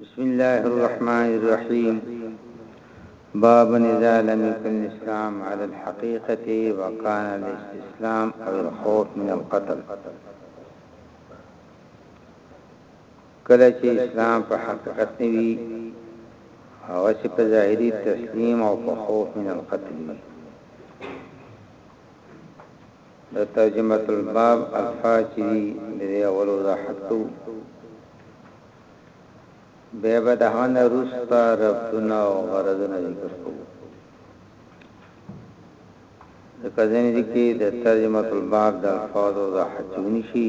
بسم الله الرحمن الرحيم باب اذا لم يكن الاسلام على الحقيقه وكان الاستسلام او الخوف من القتل کله چې اسلام په حقیقت نه وي هغه چې په ظاهري تسلیم او په خوف من القتل وي د ترجمه الباب الفاظ چې د دې اول وضاحت کو به به د هغه رستا ربنا او غرضنا ذکر کو د کزنې دي کې د ترجمه الباب د الفاظ او وضاحت چونی شي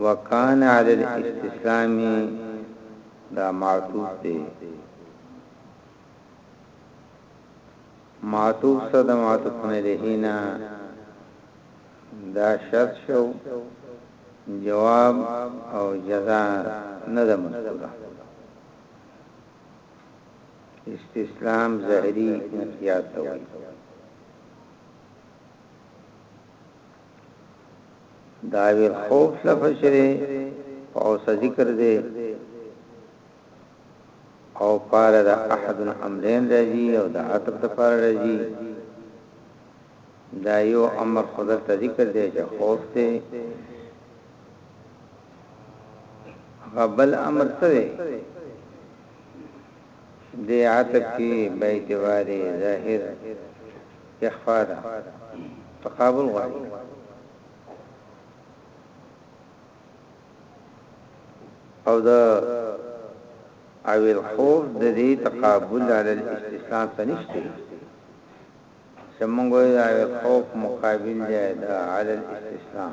وکان علی الاستسلام دا معطوف دی معطوف سره د معطوف علیه نه دا شرط شو جواب او جزاء نه ده مذکوره استسلام ظاهری انقیاد ته وایي داویل خوف لفظ شری په اوسه ذکر دی او پار د احد الامرین راځي او د عطب د پار راځي دا یو امر خدای ته ذکر دی چې خوف ته غبل امر څه دی دې عطف کې به اعتبار ظاهر اخفاء ده، تقابل غواړي. او د او الخوف د دې تقابل علی الاستثناء ته نشته چې موږ یې او الخوف مقابل دی د علی الاستثناء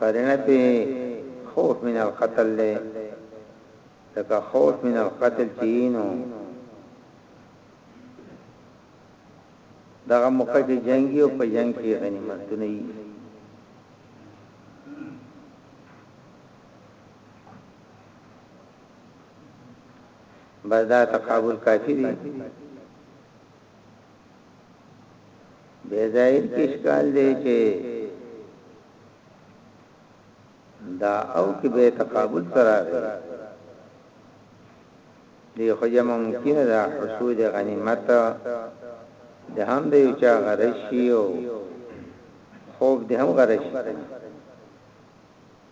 قرینه پی خوف من القتل له لکه خوف من القتل چینو دغه موقع کې جنگي او په جنگ کې غنیمتونه یې بس دا تقابل کافی دی دې ځای کې اشکال دی چې دا او کې به تقابل سره راغی دی خو یې ممکن ده حصول غنیمت د هم د یو چا غرشي او خوب د هم غرشي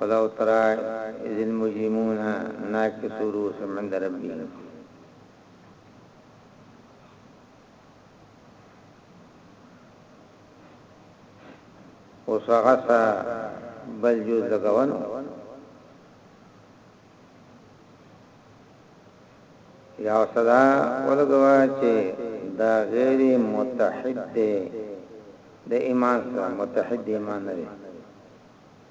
ولو ترا اذ المجرمون ناکسو روسهم عند ربهم اوس هغه څه بل جوز لګونو یا صدا ولګوا چې دا غیر متحد دی د ایمان سره متحد ایمان نه دی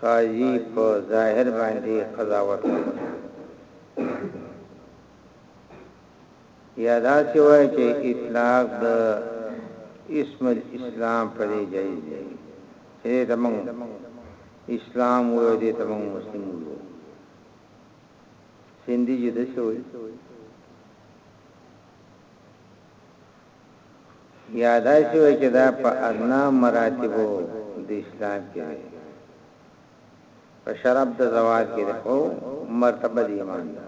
قاضي په ظاهر باندي قضاوت کوي یا داسې وایي چې اطلاق د اسم الاسلام پر جایز دی چې ته موږ اسلام وې دې ته موږ مسلم وو سندي جده شوی یا داسې وایي چې دا په ادنی مراتبو د اسلام کې دی، په شرف د زواج کې دی، خو مرتبه د ایمان ده.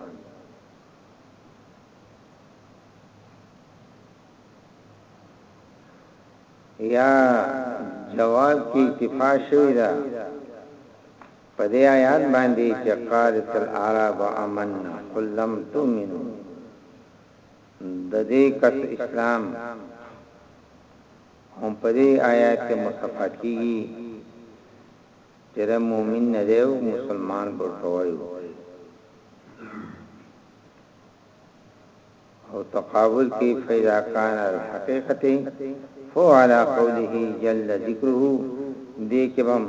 یا جواب کې اکتفا شوې ده په دې آیات باندې چې قالت الاعراب آمنا قل لم تؤمنوا ددې کس اسلام هم په دې آیات کې مصطفی کیږي چې د مؤمن نه دی او مسلمان ورته وایو او تقابل کې فیدا کان الحقیقت فو علی قوله جل ذکره دې کې هم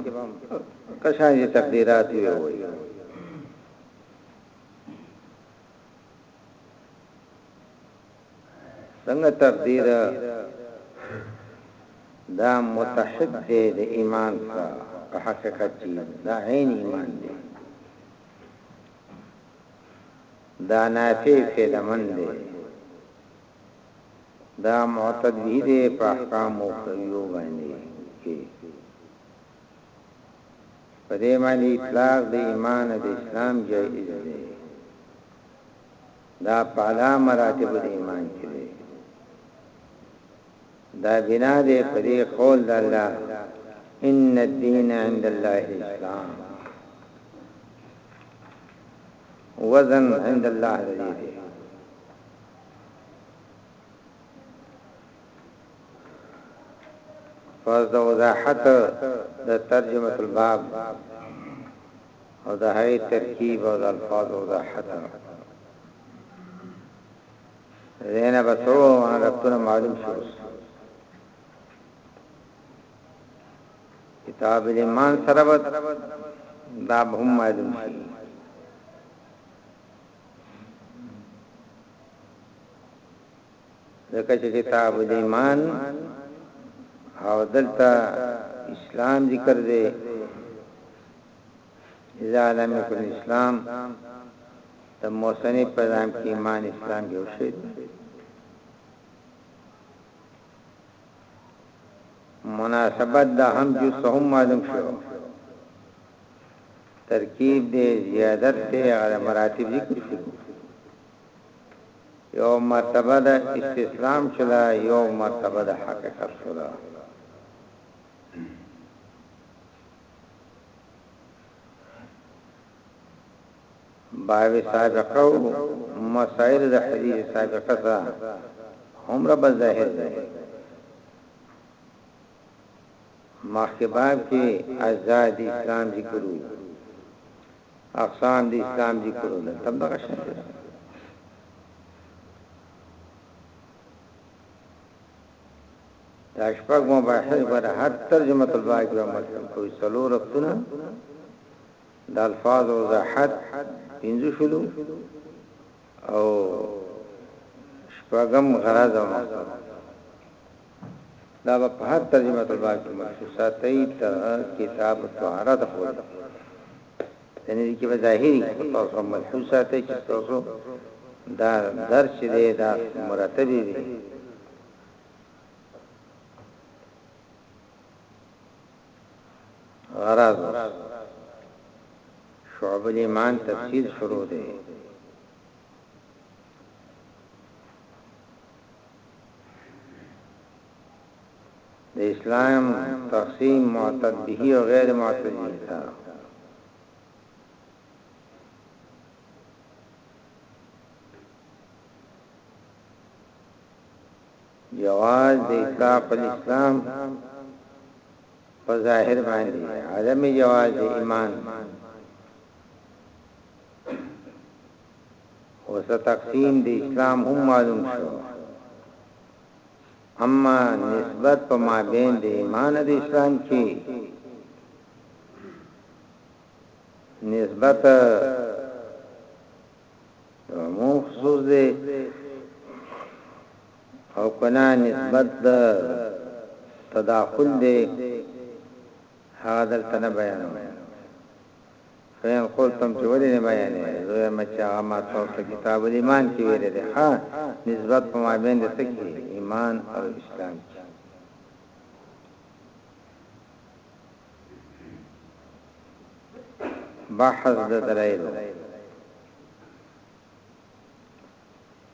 قشان تقدیرات وي څنګه تقدیر دا متحد دی د ایمان سره په حقیقت کې دا عین ایمان دی دا نافع فیدمن دی دا معتد به دی په احکام او خیو باندې کې په دې معنی اطلاق د ایمان د اسلام جایز دی دا په اعلی مراتب د ایمان کې دی دا بنا دی په دې قول د الله ان الدين عند الله الاسلام وزن عند الله دی فاز د وضاحت د ترجمه الباب او د هغې ترکیب او د الفاظو وضاحت هم ذهنه به څو معنا ربطونه معلوم شو کتاب الایمان سره به دا به هم معلوم شي ځکه چې کتاب الايمان او دلته اسلام ذکر دی اذا لم يكن الاسلام د موسنی په ځان کې ایمان اسلام یو شی دی مناسبت دا هم جو سهم معلوم شو ترکیب دې زیادت ته غره مراتب ذکر شو یوه مرتبه د استسلام شوله یوه مرتبه د حقیقت شوله باب سابقه او مسائل د حدیث سابقه سره هم رب ظاهر ده مخکې باب کې آزاد اسلام ذکرو اقسام د اسلام ذکر وو دلته هم دغه شان دي. دا شپږ مباحث بر هر ترجمه طلبه کې عمل کوي څلو ربطونه د الفاظ او وضاحت پنځه شلو او شپږم غرض او مقصد دا به په هر ترجمه الباب کې مخصوصات ته تر کتاب طهارت خو دنه کې به ظاهري تاسو ملحوظات ته چې تاسو دا درس دی دا مرتب دی غرض شعب الایمان تفسیر شروع دی د اسلام تقسیم معتد به او غیر معتد به تا جواز د اطلاق الاسلام په ظاهر باندې عدم جواز د ایمان اوس تقسیم د اسلام هم معلوم شو اما نسبت په مابین د ایمان د اسلام کې نسبت عموم خصوص دی او کنا نسبت د تداخل دی هغه دلته نه بیانوي خيال خور تم چې ولې نه بيانې زويه مه چې هغه ما ته په کتاب الايمان کې ويلې دې ښه نسبت په مابين د څه کې ايمان او اسلام کې بحث د دلایلو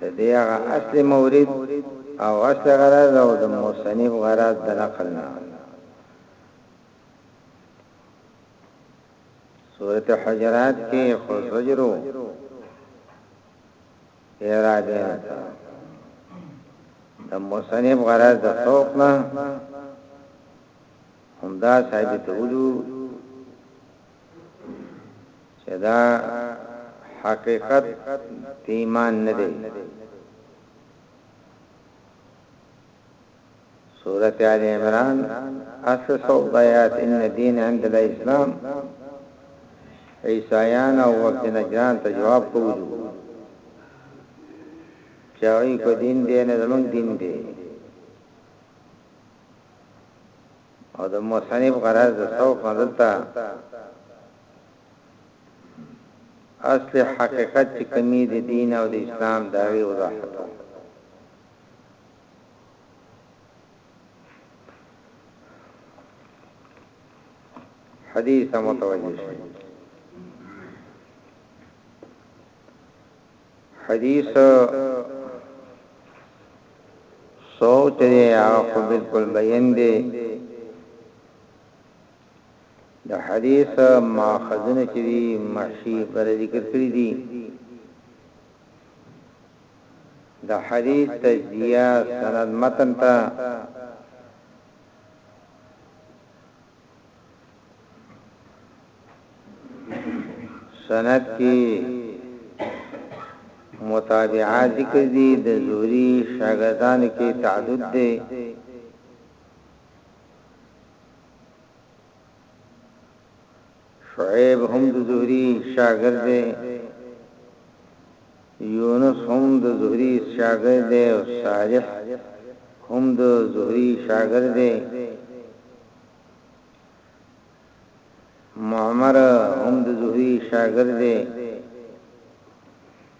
د دې هغه اصل مورد او اصل غرض او د مصنف غرض د نقل نه سورت حجرات کې خو زجرو اراده د مصنف غرض د سوق نه همدا صاحب ته ولو چې دا حقیقت د ایمان نه دی سورت آل عمران اصل سو بیات ان دین عند الاسلام عیسایان او وقت نجران ته جواب کوجو چاوی په دین دی نه زمون دین دی او د مصنف غرض د سوف نه دلته اصل حقیقت چې کمی د دین او د اسلام د هغې وضاحت و حدیث متوجه شي حدیث صوت دی هغه خو بالکل بیان دی د حدیث ماخذونه چې دی محشی پر ذکر کړی دی د حدیث تجزیه سند متن ته سند کې متابعه ذکر دي د زوري شاګردان کې تعدد دي شعيب هم د زهري شاګرد دی يونس هم د زهري شاګرد دی او صالح هم د زهري شاګرد دی معمر هم د زهري شاګرد دی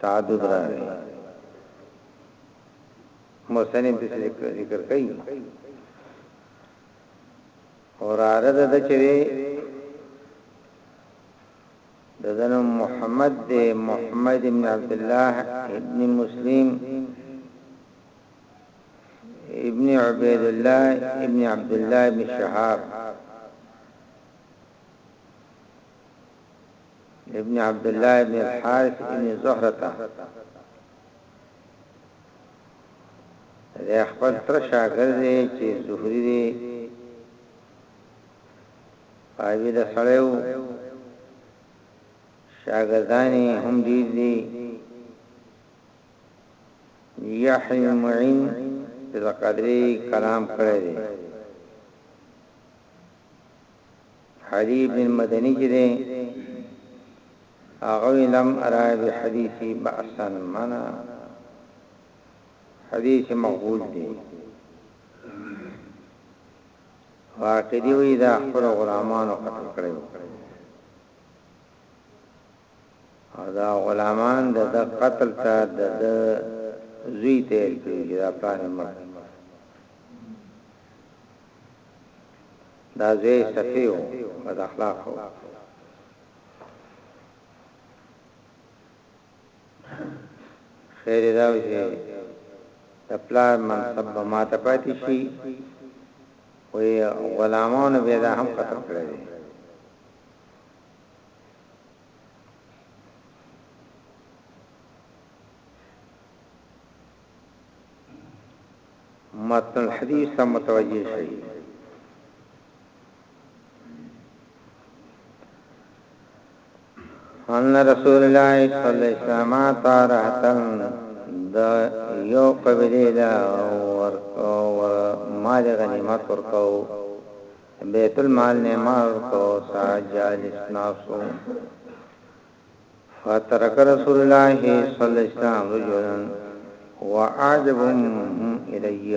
تعدد راغی مصنف دې ذکر کوي اور عرض د چوي ددن محمد دې محمد ابن عبد الله ابن مسلم ابن عبيد الله ابن عبد الله ابن شهاب ابن عبد الله ابن الحارث ابن زهره ته دا خپل تر شاګرد دی چې زهري دی پایوی د سړیو شاګردانی هم ډیر دي یحیی معین د قدرې کلام کړی دی علي بن مدني چې دی هغه لم ارا به حدیث باسن معنا حدیث مقبول دی واکه دی وی دا خپل غلامانو قتل کړی او دا غلامان د قتل ته د زوی تیر کړی دا پلان مرګ دا زوی سفی و بد اخلاق و خیر داو چې د پلار منصب به ما ته پاتې شي وې غلامانو به دا هم ختم کړی دی متن الحديث ته متوجه شي ان رسول الله صلی الله علیه وسلم طارحتن د یو قبیله لا ور ور مال غنیمت ورکو بیت المال نه مال کو ساجال اسناسو فترک رسول الله صلی الله علیه وسلم رجلا واعجبهم الی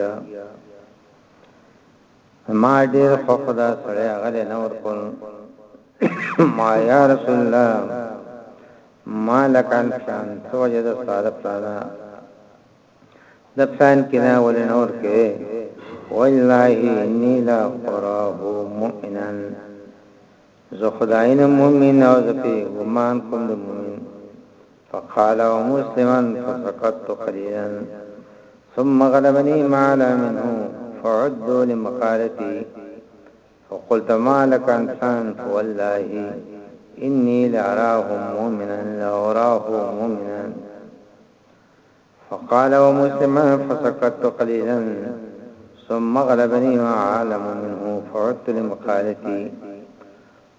ما ډیر خوف دا سړی غل نه ور کول ما یا رسول الله ما لکان شان سوجد ساده پلانا د پلان کنا ول نور کې والله انی لا قراه مؤمنا زه خداین مؤمن او زه په ګمان کوم د مؤمن فقال مسلمان فسقطت قليلا ثم غلبني ما لا منه فعدوا لمقالتي فقلت ما لك انسان فوالله إني لأراه مؤمنا لأراه مؤمنا فقال ومسلما فسكت قليلا ثم غلبني ما عالم منه فعدت لمقالتي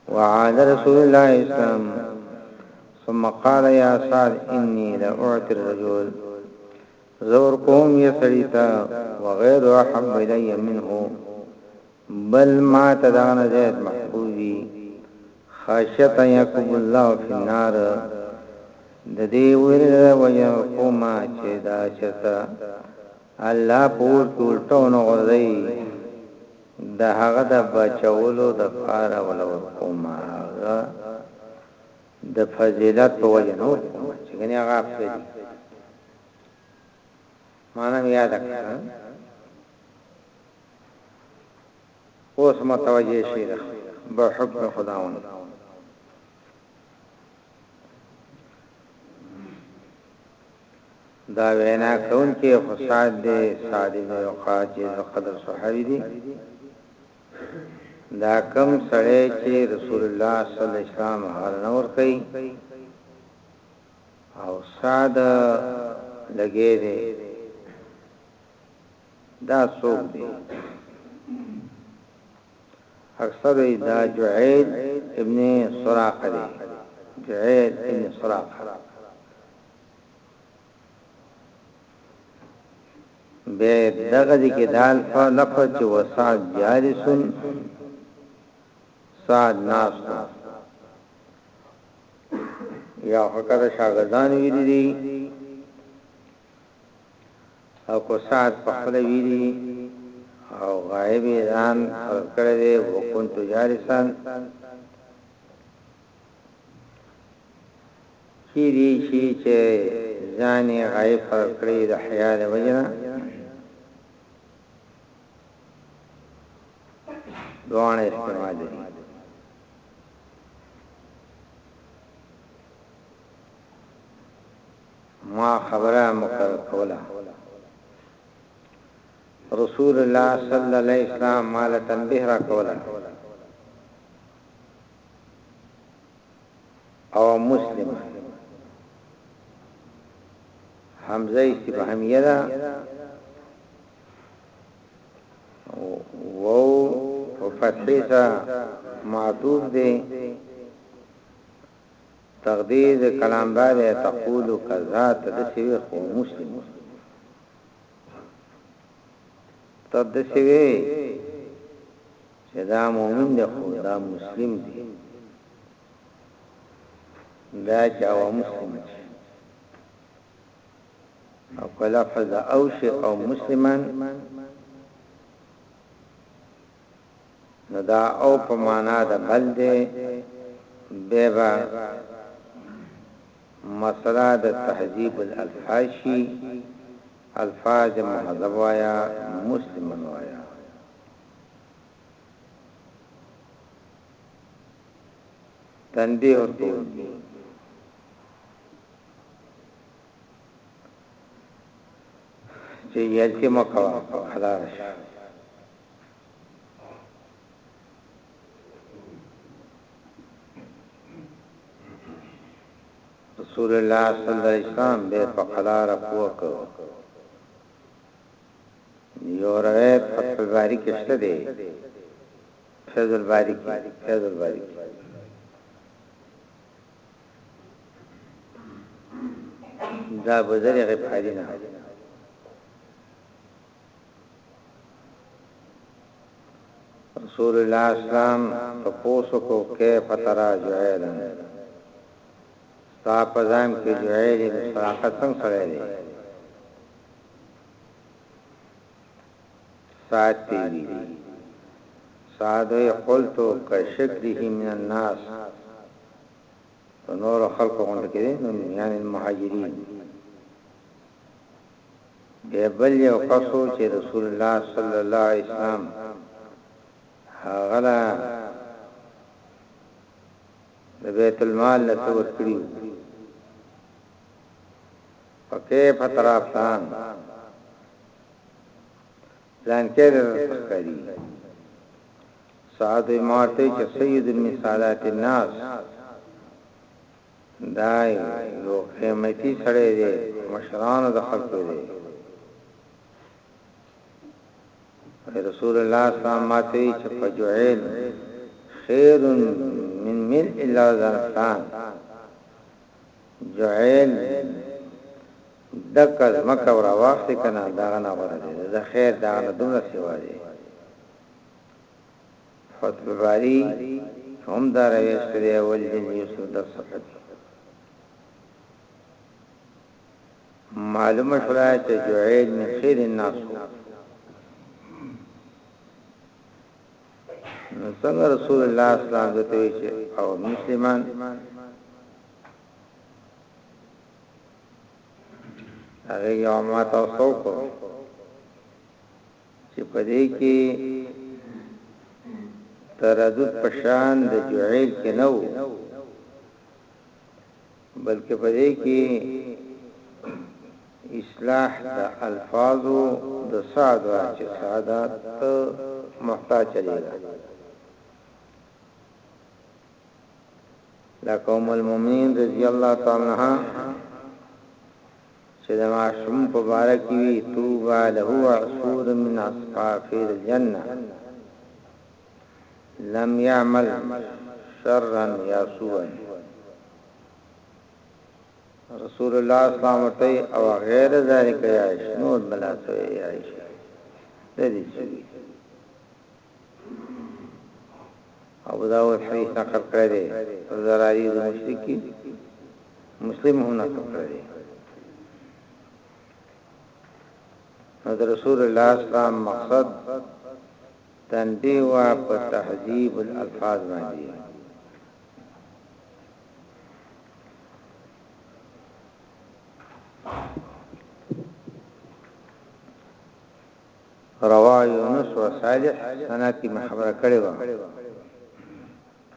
وعاد رسول الله اسلام ثم قال يا سعد إني لأعطي الرجل زور قوم سريتا وغير أحب إلي منه بل ماته دغه نه زيات محفوظ وي خاشيت ان يکب الله في النار ددې ويرې د وجه کومه چې دا چرته الله پور کې الټو نه غورځي د هغه د بچولو د فار ولو کومه هغه د فضیلت په وجه نو کومه چې غني هغه افسدي مانم یاد کړم اوس متوجه شي د بحکم خداوند. دا وینا کون کې فساد دې ساده نه یو قاجز قدر صحابي دي دا کم سړی چې رسول الله صلی الله علیه وسلم هر نور کوي او ساده لګې دې دا څوک دی اکثر وی دا جعید ابن سراقه دی جعید ابن سراقه به دغه دی کې دال په لفظ چې وسعد جالسون سعد ناس یا حکر شاگردان ویلی دی او که سعد پخپله ویلي وي او غایب یې ځان فرض کړی دی، وکنت جالسا، کیدی شي چې ځان یې غایب فرض کړی وي د حیا د وجې نه. دواړه احتمال لري. ما خبره مقرر کوله رسول الله صلی الله علیه وسلم مال تنبیه را کوله او مسلم حمزه استفهامیه ده وو په فتحه سره معطوف دی تقدیر د کلام دار ای تقول کذا ته دسی وی خو مسلم وی ته دسی وی چه دا مومن ده خو دا مسلم دی دا چه او مسلم چه او کلفظ او شی او مسلمان نو دا او په مانا د بل دی بیا به مسله د تهذیب الالفاظ شي الفاظ مهذب وایا مسلمن وایا تنبیه ورکول دي چې یلته مکوا خلاص رسول الله صلی الله علیه وسلم به په قلا رکوع کو یو روایت فتح الباری کې شته دی فیض الباری کې فیض الباری کې دا بزرګ غفاری نه رسول الله اسلام تپوس وکړو کیف ترا جعیلا ستا په ځان کې جعیل ابن سراقه څنګه سره دی ساعت دی وی ساعت وی قلت کشکره من الناس نور خلق غونډه کې نو یعنی المهاجرین بیا بل یو کس و چې رسول الله صلی الله علیه وسلم هغه له د بیت المال نه څه ورکړي وو پکې فترافان پلان کې د تخکاری سعد مارته چې سید من سادات الناس دا يو قيمتي سړی دی مشرانو د خلکو دی وای رسول الله صلی الله علیه وسلم ماته چې فجعل خير من من الا ذنسان جعل دکز مکه ور واخلي کنه دا نه غره دي د خیر دا نه دومره سیوا دي فتح باری هم دا روایت کړی اول جلد یوسل در صفحه دی معلومه شولا چې جوعیل من خیر الناس نو څنګه رسول الله صلی الله علیه وسلم او مسلمان هغه یو ما تاسو کو چې په دې کې تردد په شان د جعيل کې نه وو بلکې په دې کې اصلاح د الفاظو د ساده چې ساده ته محتاج دی لکه ام المؤمنین رضی الله تعالی عنها چې د ماشوم په باره کې وي، طوبی له عصفور من عصفافیر الجنه لم یعمل شرا یا سوءا. رسول الله صلی الله علیه وسلم ورته او غیر ذلک یا عائشه نور بلا سوی عائشه د دې سوی ابو داود حدیث نقل کړی دی زراری د مشرکی مسلم هم نقل کړی دی نو د رسول الله اسلام مقصد تنبیه وا په تهذیب الالفاظ باندې رواه يونس و صالح سند کی مې خبره کړې وه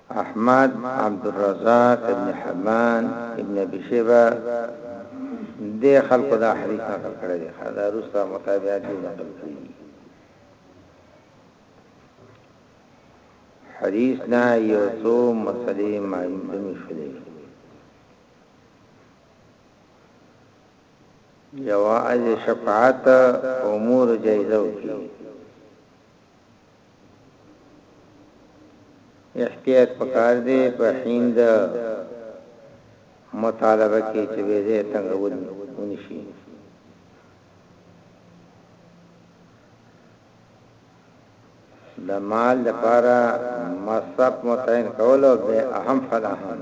احمد عبدالرزاق ابن حبان ابن ابي شيبه د خلکو دا حدیث نقل کړی دی دا روستا متابعات یې نقل کړی حدیث نه یو څو مسلې معلومې شولې یواځې شفاعت امور جایزه وکړي احتیاط پکار دی په هند مطالبه کې چې به زه تنګول ونشي د مال لپاره مصرف متعین کول او به اهم فلاحان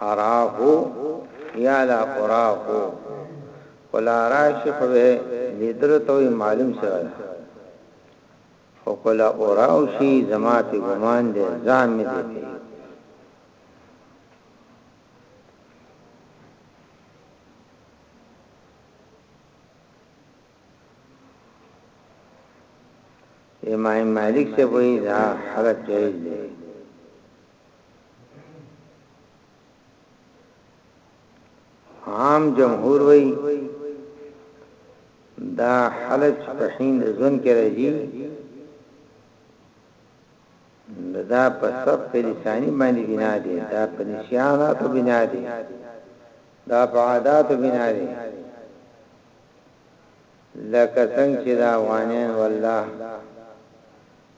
اراه یا لا اراه خو لا راشي خو به لیدلو ته وي معلوم سره ده خو کله اراو شي زما په ګمان دي ځان مې دي کوي امام مالک سے وہی دا حالت جائز دی عام جمهور وی دا حلج په حین ځون کې راځي دا په سب په لسانی باندې بنا دي دا په نشاناتو بنا دي دا په عاداتو بنا دي لکه څنګه چې دا وانین والله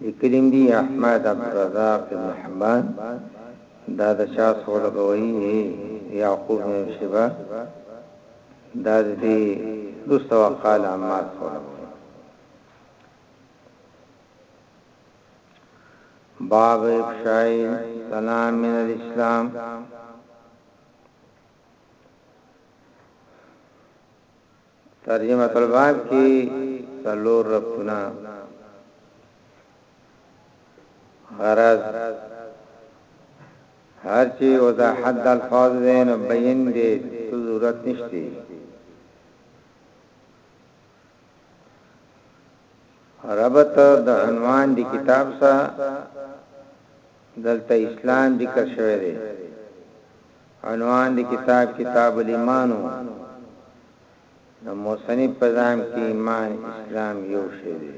لیکلیم دی احمد عبدالرزاق ابن حبان دا د چا سو لګوي یعقوب بن شبا دا دې دوستا وقال عمار سو لګوي باب افشاء سلام من الاسلام ترجمة الباب کې څلور ربطونه غرض هر چې وضاحت د الفاظ دی نو بیان دی ضرورت نشته ربط د عنوان دی کتاب سره دلته اسلام ذکر شوی دی عنوان د کتاب کتاب الایمان وو د مصنف په ځام کې ایمان اسلام یو شی دی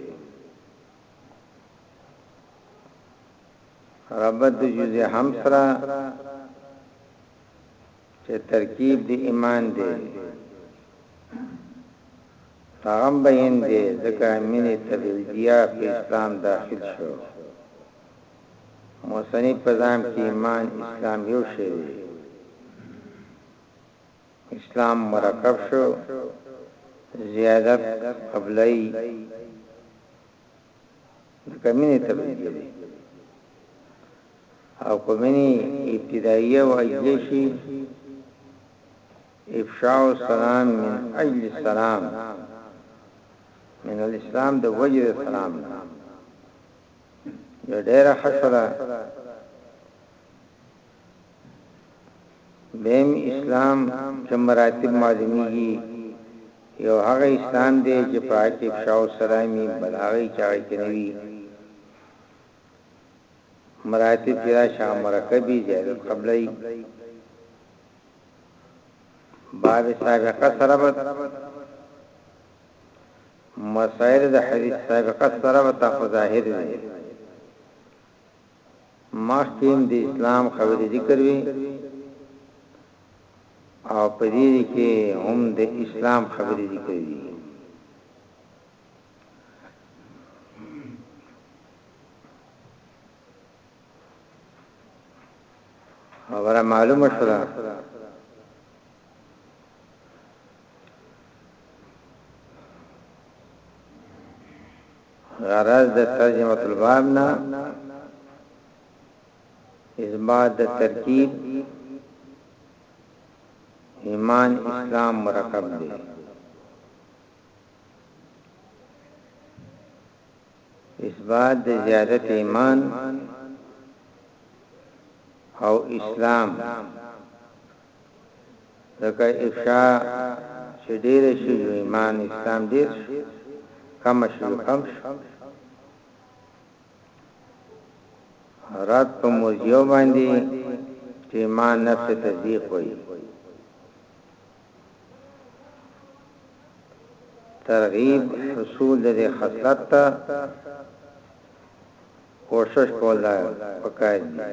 ربط د جزء همسرا چې ترکیب د ایمان دی تاغم بین دی ځکه مینه تبیل دیا په اسلام داخل شو مصنف په ځان کې ایمان اسلام یو شی دی اسلام مرکب شو زیادت قبلای کمینه تبدیل دی او کمینه ابتدائیه و ایجشی افشاء السلام من اجل السلام من الاسلام د وجه السلام ډېر حسره دیم اسلام چې مراتب معلومیږي یو هغه اسلام دی چې پاکي شاو سلامي بلاغي چا کې نوي مراتب یا شاه مرکبي زیادت قبلای باب سابقه سربت مسائل د حدیث سابقه سره به تاسو ظاهر وي مخکې هم د اسلام خبرې ذکر وي او په دې کې هم د اسلام خبرې ذکر وي خبره معلومه شوه غرض د ترجمه الباب نه اثبات د ترکیب ایمان اسلام مرکب دی اثبات د زیادت ایمان او اسلام لکه افشا چی ډیره شی یو ایمان اسلام ډیر شی کمه شی یو کم شی رد په مرجیو باندی چی ایمان نفس تزیق وی ترغیب حصول د خصلت ته کوشش کولا پکای دی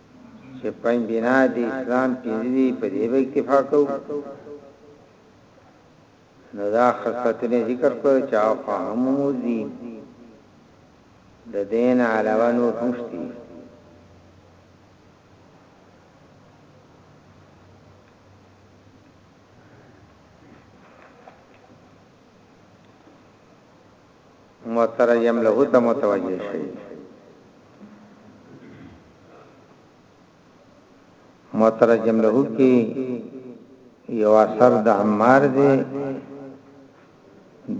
چې پنځ بنا د اسلام پنځه دي په دې به اکتفا کوو نو دا خصلتونه ذکر کړو چې او هم موزي د دین علاوه نور هم شتي موثره یم له ته متوجه شي موثره یم له کې یو اثر د عمار دی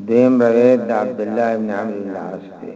دیم روایت د عبد الله ابن عمرو بن العاص دی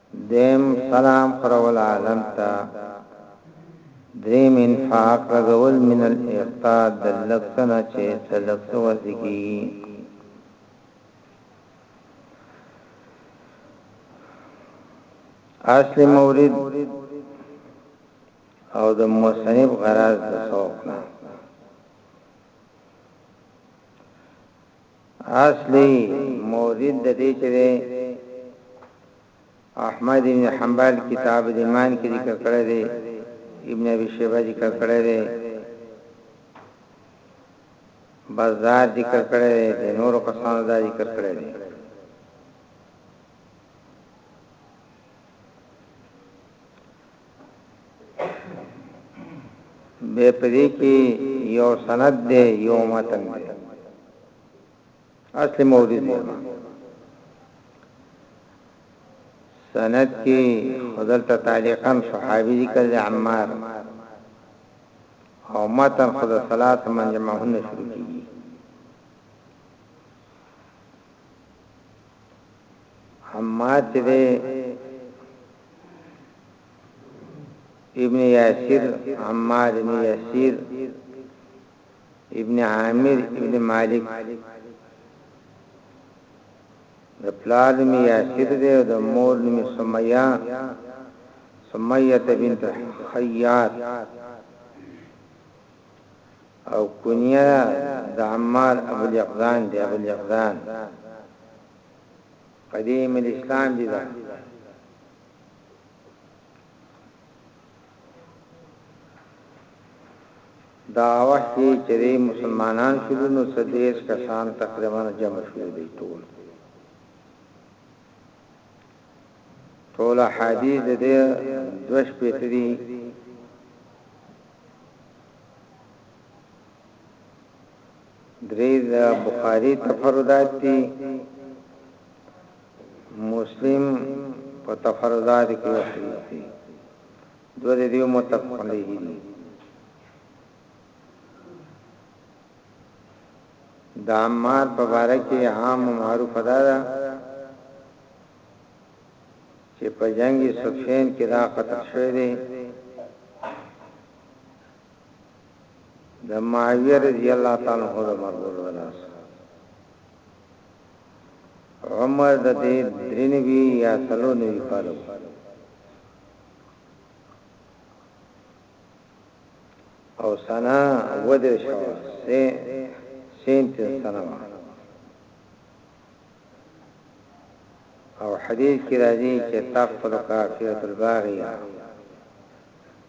دویم سلام خورول عالم ته دریم انفاق لګول من الاعطاء د لږ څه نه چې څه لږ څه ورته کېږي اصل مورد او د مصنف غرض د سوق نه اصلي مورد د دې چې دی احمد بن حنبل کتاب الایمان کې ذکر کړی دی ابن ابي شيبه ذکر کړی دی بازار ذکر کړی دی د نور کسانو دا ذکر کړی دی به پدې کې یو سند دی یو متن دی اصل مورد دی سند کې خدل ته تعلیقا صحابي ذکر دی عمار او متن خود صلات من جمعهن شروع کیږي عمار چې ابن یاسر عمار ابن یاسر ابن عامر ابن مالک د پلار می یاسر دی او د مور می سمیه سمیه بنت خیار او کنیه د عمار ابو الیقظان دی ابو الیقظان په دې ملستان دي ده دا وخت چې مسلمانان شول نو سدیش کسان تقریبا جمع شول دي ټول ټول حدیث دې دوش پیتري درې د بخاري تفردات دي، مسلم په تفردات کې یو حدیث دی، دوه د دیو متفق علیه دي. د عمار په باره کې عام و معروف دا ده چې په جنگ صفین کې دا قتل شوی دی د معاویه رضی الله تعالی عنه د مرګ ورځ وه داس عمر د دې درې نوي یا سلو نوي کالو او سنا ودر شو سه سین تن سنا او حدیث کی راځي چې تقتل کافیت الباغیه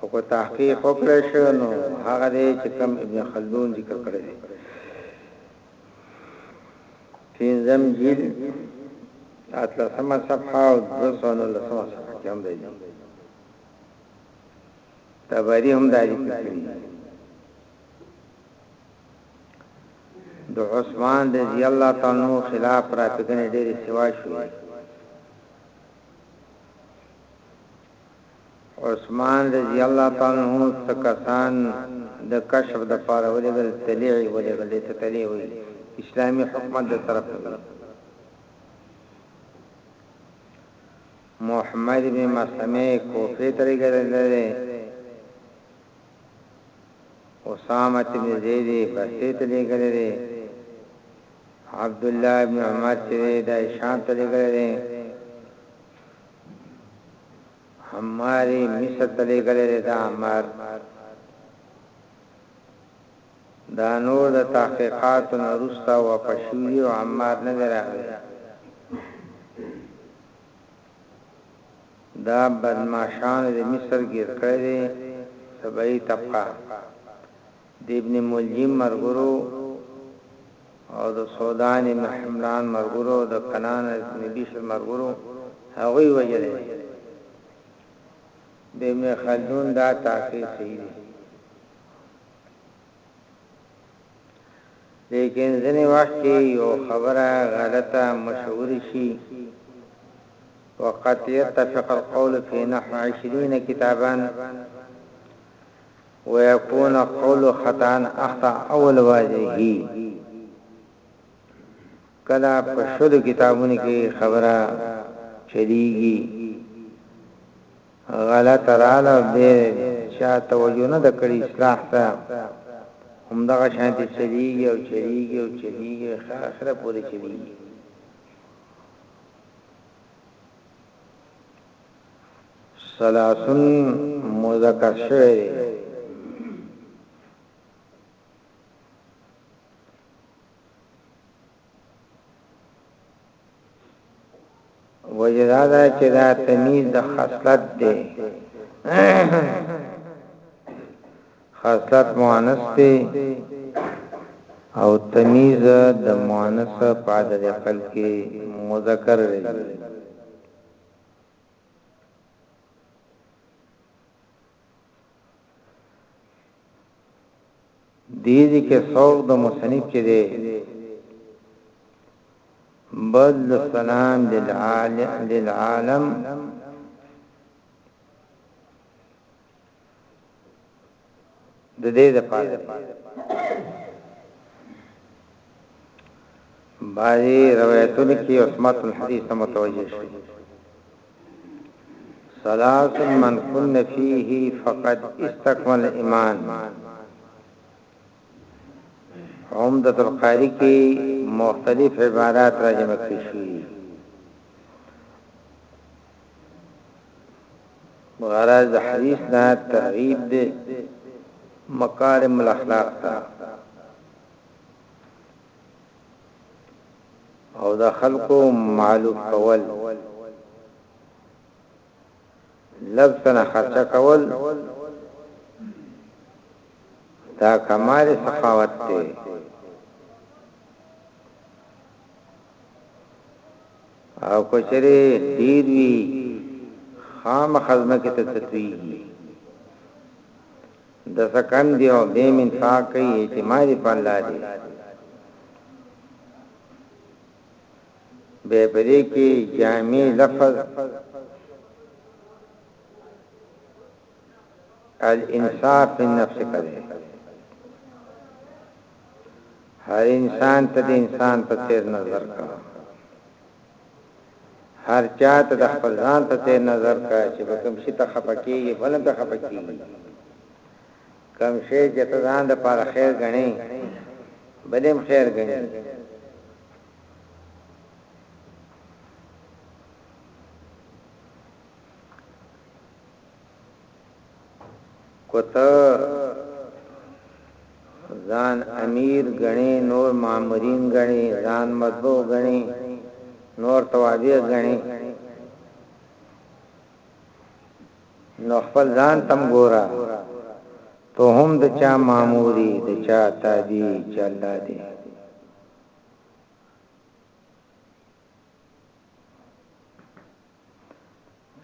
او که تحقیق وکړی شو نو هغه دی چې کم ابن خلدون ذکر کړی دی پینزم جیل اتلسمه صفحه او دو سونو لسمه صفحه کم دی تباری هم داری کری دو عثمان رضی اللہ تعالیٰ خلاف را پکنی دیری سوا شوی عثمان رضی الله تعالی عنه څه کسان د کشف د پاره ولېږل، طليع يې ولېږل، دې ته طليع وايي، اسلامي حکومت د طرف نه وي. محمد بن مسلمه کوفې ته لېږلی دی، اسامه بن زيد يې بصرې ته لېږلی دی، عبدالله بن عمر چې دی دا يې شام ته لېږلی دی، عمار یې مصر ته لېږلی دی، دا عمار دا نور د تحقیقاتو نه وروسته وفات شوی دی او عمار نه دی راغلی. دا بدمعاشانو د مصر ګیر کړی دی سبايي طبقه د ابن ملجم ملګرو او د سودان ابن حمران مرګرو او د کنان ابن بشر مرګرو هغوی وژلی دی. د ابن خلدون دا تاکید صحیح دی. لیکن ځینې وخت کې یو خبره غلطه مشهوره شي وقد يتفق القول في نحو عشرين کتابا ويكون قول خطا اخطا اول واضح هی کله په شلو کتابونو کې خبره چلیږي غلط رااله به چا توجه نه دکړي اصلاح ته هم دغه شانتي چلیږي او چلیږي او چلیږي اخره پورې چلیږي ثلاثون مذکر شوی دی وجدا دا چې دا تمیز د خصلت دی خصلت مؤنث دی او تمیز د مؤنث په عدد خلق مذکر دی دې دې کې څوک د مصنف چې دی بدل السلام للعالم د دې د پاره باندې روایتونه کې عصمت الحديث متوجه شو ثلاث من كن فيه فقد استكمل الايمان عمدۃ القاری کې مختلف عبارات راجمع کړي غرض د حدیث نه ترغیب دی مکارم الاخلاق ته او د خلقو معلوم کول لبسنه خرچ کول دا کمال سخاوت ته او که چېرې ډېر وي خامخا ځمکې ته څڅېږي. د څه کم دي او بې مې انفاق کوي، اعتماد یې په الله دی. بیا په دې کې جامع لفظ. الانصاف من نفسک دی هر انسان ته د انسان په څیر نظر کا هر چاته د خپل ځان په څیر نظر کا چې په کوم شي ته خپکیږي بل په خپکیږي کم شي چې ته ځان د پاره خیر غني بلیم خیر غني که ته ځان امیر ګڼې، نور مامورین ګڼې، ځان مطبوع ګڼې، نور توابع ګڼې، نو خپل ځان تم ګوره ته هم د چا ماموري د چا تابع چې الله دې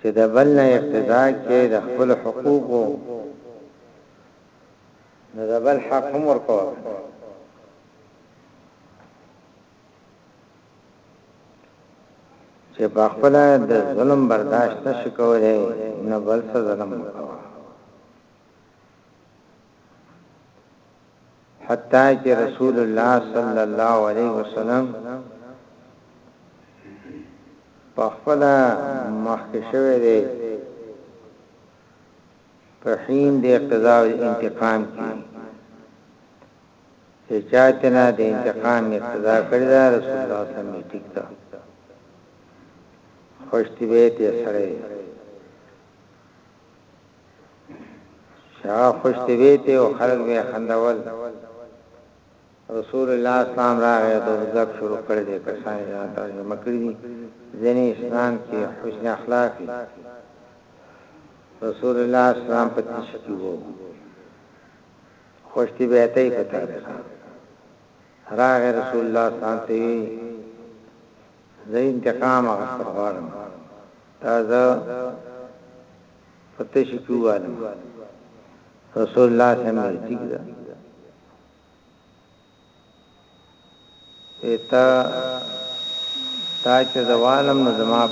چې د بل نه اقتداء کې د خپل حقوق وو نو د بل حق هم ورکوه چې په خپل د ظلم برداشت نشي کولای نو بل څه ظلم وکړي حتی چې رسول الله صلی الله علیه وسلم په خپل مخکې شوی دی په حين د اقتضاء انتقام کې چې چاته نه د انتقام اقتضا کړی دا رسول الله صلی الله علیه وسلم ټیک ده خوشتي به ته سره شاه خوش دی ته او خلک به خندول رسول الله اسلام راغی د زګ شروع کړی دی کسان یې ترجمه کړی دي ځنی اسلام کې حسن اخلاق رسول الله اسلام په تشکی وو خوش دی به ته په تاریخ راغی رسول الله اسلام ته زه انتقام اخستل غواړم تا زه پته شي کې ووالم رسول الله صلی الله علیه وسلم ده ایتا تا چې زوالم نو زما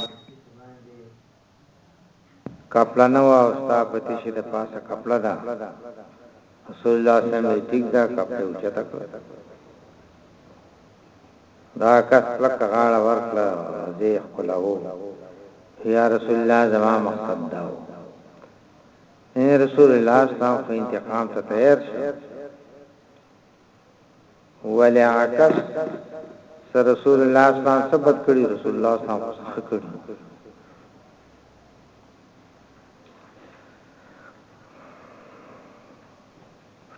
کپړه نه وه او ستا په تشې د پاسه کپړه ده رسول الله صلی الله علیه وسلم یې ټیک ده کپړه یې اوچته کړه دا کس کلکه غاړه ورکړه زه خپلو یا رسول الله زما مقصد دا و اے رسول الله صلی الله علیه وسلم انتقام ته تیار شو ولی عکس سه رسول الله اسلام سه بد کړی رسول الله اسلام خو سه کړی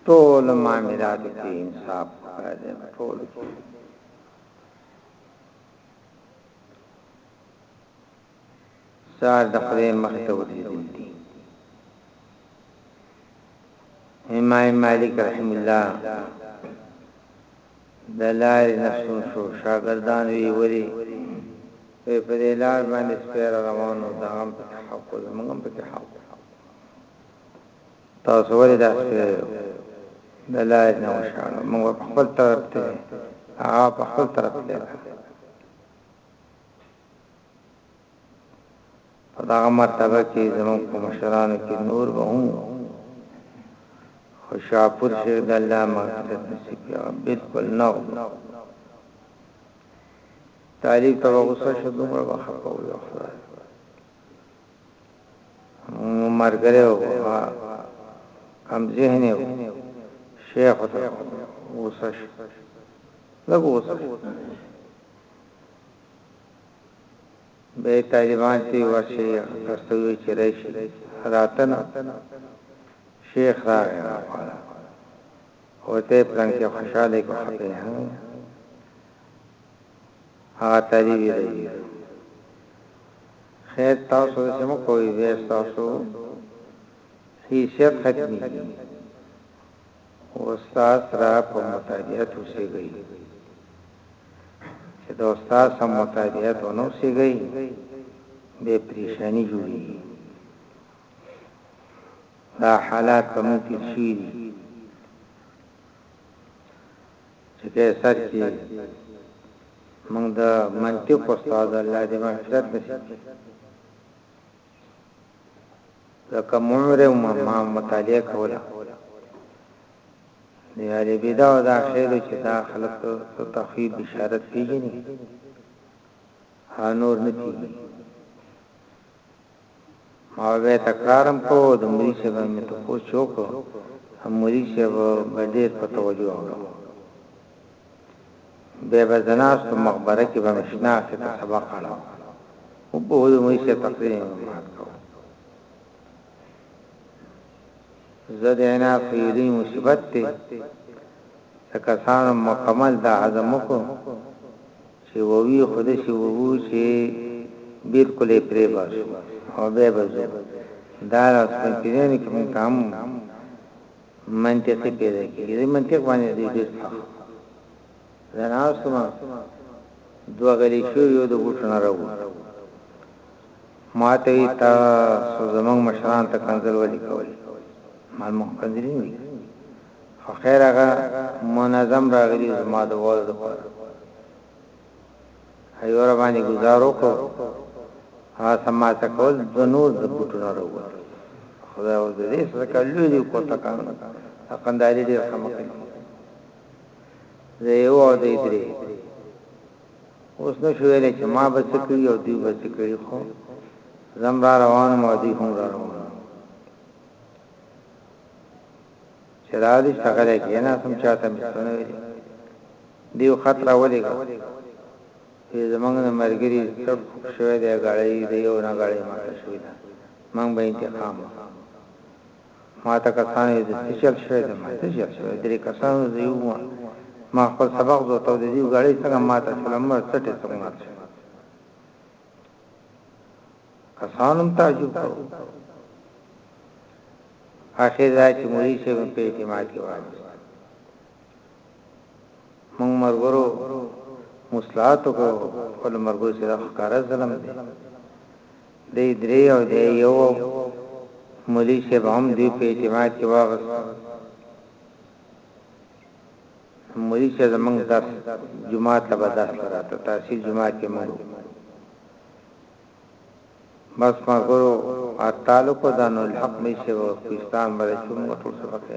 ټول معاملات کې انصاف راځي ټول سر د خدای مخ ته ورځیدلي دي. امام مالک رحمه الله د لارې نه ستون شو، شاګردانو یې ولي وی په دې لار باندې سپیره روانو دا هم په حق او موږ هم په حق تاسو ولې دا سپیره د لارې نه وشاله موږ په خپل طرف ته هغه په خپل طرف ته په دغه مرتبه کې زموږ په مشرانو کې نور به هم خو شاپور شیخ د الله مغفرت نصیب کړي بالکل نه طالب ته غوسه شو دومره به خپه وي خدای مرګره و کم ذهن و شیخ ته غوسه شو لږ غوسه به طالبان چی ورشی درته وی چی راشی راته نه شیخ راغی را خواله وته پلانکی خوشحالی کو خپه هم یی هغه طالبی رجی خیر تاسو سمو کوی به تاسو حیثیت ختمی خو استاد سره په متابعت اوسیږی چه د استاد سم متابعت ونه اوسیږی به پریشانی جوړیږي دا حالات په مون تیر شوی دي چې کیسر کې موږ د منطق استاد الله دې مغفرت نصیب لکه عمر او ما مطالعه کوله د اهل بدع او دا خیر چې دا خلق ته تخفیف بشارت پیژني ها نور نه پیژني ما به تکرارم کو د مری شه به مې ته پوښتنه وکړه هم مری شه به ډېر په توجه وکړه بیا به زناست په مقبره کې به مشنا سي ته سبق اړم او به وې مې سي تقریر مات کو زد عنا فیری مصیبت ته سکسان مکمل دا عزم کو چې ووی خود شي وو چې بالکل پرې بس او به بزو دا راځم چې نه کوم کام منطقي پيدا کېږي دې منطق باندې دې ډېر څه زه ناست وم دوه غلي شو یو د بوټو نه راو ما ته تا سو زمنګ مشران ته کنځل ولي کوي ما مو کنځل نه دي خو خیر هغه منظم راغلی زما د وره د پاره ایو را باندې گزار وکړو ها سما تکول د نور د بوټونو راوړل خدای او د دې سره کلو دی کو تکان اقنداري ډیر خمکل زه یو او دې درې اوس نو شویل چې ما بچ کړی او دی بچ کړی خو زم را روان مو دی هم را روان چرادی څنګه لګینا سم چاته مې سنوي دیو خط راولیږه چی زموږ د ملګری سټ خوک شوی دی ګړی د یو نه ګړی ماته شوی ده موږ به انتقام اخلو ماته کسان وی د څه چل شوی ده ماته چل شوی دری کسانو زه یو ما ما خپل سبق زو تو د دیو ګړی څنګه ماته شول مر سټی څنګه ماته شول کسانم تعجب کرو اخر دا چې مولوی صاحب په اعتماد کې وایي موږ مرګرو مصلحات وکړو خپل مرګرو سره ښکارا ظلم دی دی درې او دی یو مولوی صاحب هم دی په اجتماع کې واغس مولوی صاحب زمنګ درس جمعه ته به درس راته تاسو جمعه کې موږ بس مرګرو اتالو کو دانو الحق می شه پاکستان باندې څومره ټول څه پکې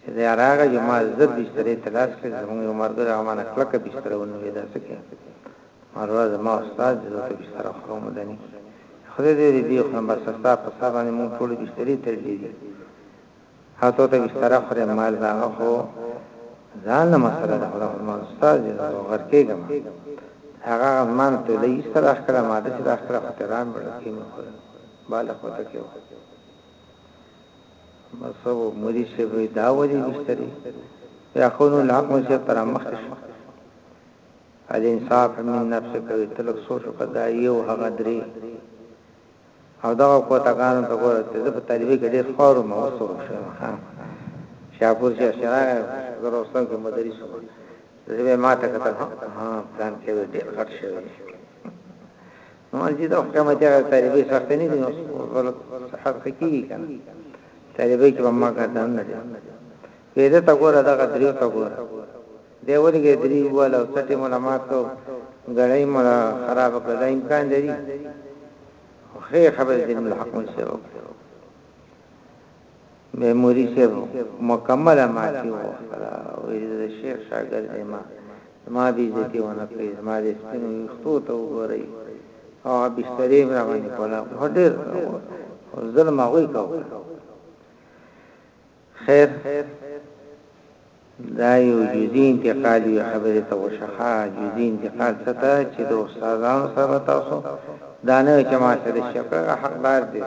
چې دی راغی چې ما زر بسترې ته لاس کړ، زموږ یو ملګري هغه مانه کلکه بستره ونومېده، څه کې ما وروره زما استاد دې زوته بستره خورو مدني کې چې خدای دې دې بې خورم بس ستا په سر باندې موږ ټولې بسترې تړلې دي او توته بستره خورې مال به هغه خو ځان له مسله ده خو دا خو ما استاد دې زه غر کېږم هغه زمان ته له ایسته راخ کړه ما د چې راخ کړه خطران بړه کې مې خو بالغ وته کې مسو مری شه وی دا ولی نشتری یا خونو الحق مشه پر مخ الانصاف من نفس کوي تلک سو شو کدا یو هغه درې او دا کو تا ګانو ته ګور ته د طالبې کې ډېر خور مو وسو شو ها شاپور چې شراغ زرو سم کې مدرس وو زه به ماته کتل ها پلان کې ډېر غټ شوی مونږ دا قیامت هغه طالبې سخت نه دي غلط صحاب حقيقي کنه طالبې کې ما ګردان نه دي پیدا تا ګوره دا غدریو تا ګوره دی ولګي دری والا او سټي ملامت کو غړای ملا خراب کړه دا امکان لري خو خبر دې مل حق مشه میموري صاحب مکمله معافي وغوښتله او ویل زه د شیخ شاګرد یم زما بې عزتي ونه کړئ زما دې سپینو ویښتو ته وګورئ او هغه بسترې مې راباندې کوله خو ډېر ظلم هغوی کاوه خیر دا یو جزئی انتقال یو خبره ته وشخه جزئی انتقال څه ته چې د استادانو سره تاسو دانه چې ما سره شکر حقدار دي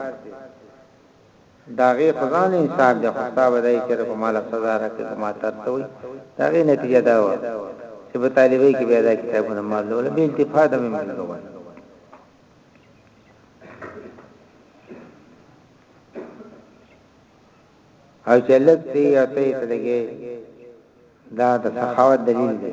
دهغې خو ځان انصاف دی خو ستا به داوي چېرته په ماله سزا راکړي که ماته څه وایي دهغې نتیجه دا وه چي په طالبۍ کي بیا دا کتابونه ما لوله بې التفاته به مي لوله. او چي لږ څه یې او ته یې څه لږې دا د سخاوت دلیل دی